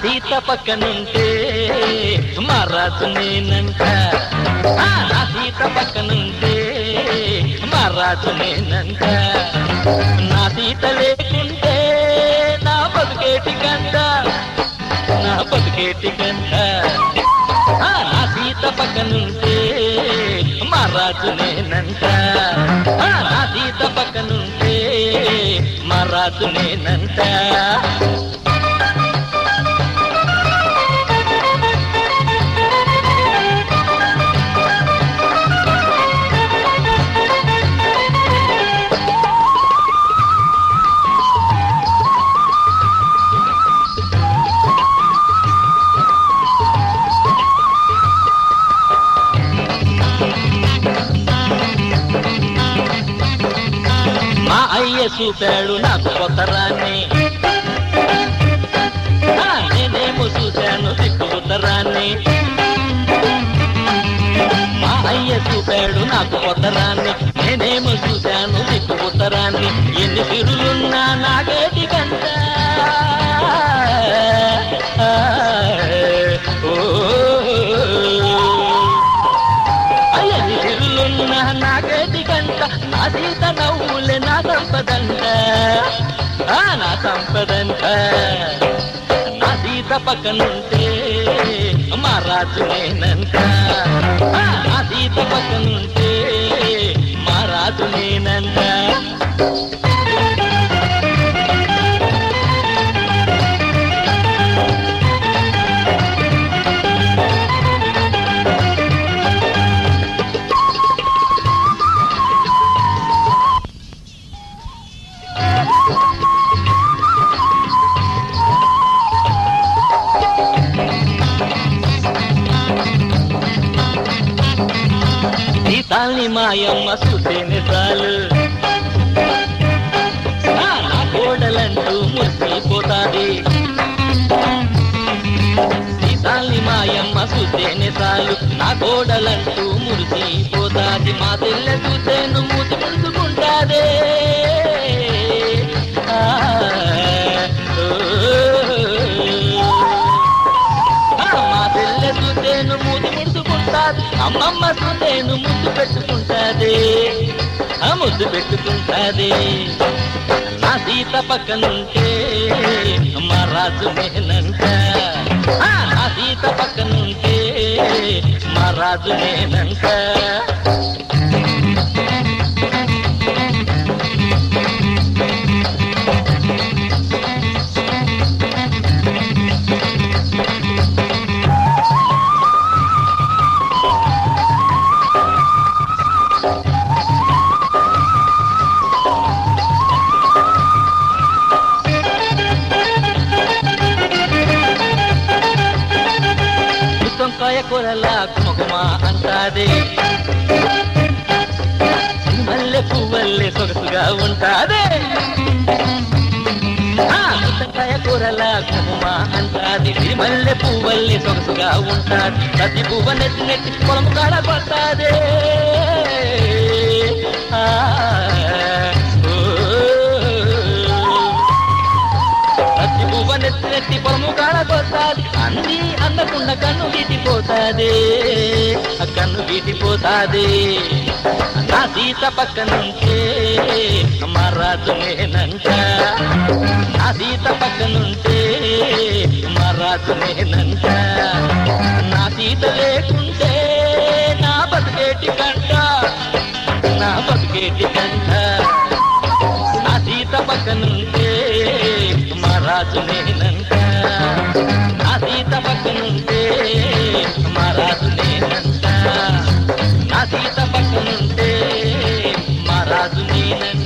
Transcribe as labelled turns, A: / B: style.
A: సీత పక్కనుంటే మా నేనంట. నా సీత పక్కనుంటే మా నేనంట. నా సీత లేకుంటే నా బతుకేటి గంట నా బతుకేటి గంట నా సీత పక్కనుంటే మా నేనంట. నా సీత పక్కనుంటే మా నేనంట. చూపాడు నాకు కొత్తరాన్ని నేనేమో చూశాను తిట్టు ఉత్తరాన్ని మా అయ్య చూపాడు నాకు కొత్తరాన్ని నేనేమో చూశాను తిట్టు ఉత్తరాన్ని ఎన్ని తిరులున్నా నాగేటి కంట సంపదంట నా సీత పక్కనుంటే మా రాజు నేనంట నా సీత పక్కనుంటే సీతాల్ని మాయమ్మ చూసేనే చాలు నా కోడలంటూ మురిసిపోతాది సీతాల్ని మాయమ్మ చూసేనే చాలు నా కోడలంటూ మురిసిపోతాది మా తెల్ల చూసేను మూతి ముందుకుంటాదే మా తెల్ల చూసేను మూతి ముడుచుకుంటాది అమ్మమ్మ నేను ముద్దు పెట్టుకుంటాది. ఆ ముద్దు పెట్టుకుంటాది. నా సీత పక్కనుంటే మా రాజు నేనంట ఆ, నా సీత పక్కనుంటే మా రాజు నేనంట కొరల కుమకుమ అంటాది. మల్లె పువ్వల్లే సొగసుగా ఉంటాదే. ఆ, గుత్తొంకాయ కూరలా అంటాది. మల్లె పువ్వల్లే సొగసుగా ఉంటాది. ప్రతి పువ్వ నెత్తి నెత్తి పొలం కాడ పడతాదే. గీటిపోతాది ఆ కన్ను గీటిపోతాది నా సీత పక్కనుంటే మా రాజు నేనంట నా సీత పక్కనుంటే మా రాజు నేనంట నా సీత లేకుంటే నా బతికేటి కంట. నా బతికేటి కంట. నా సీత పక్కనుంటే మా రాజు నేనంట Thank you.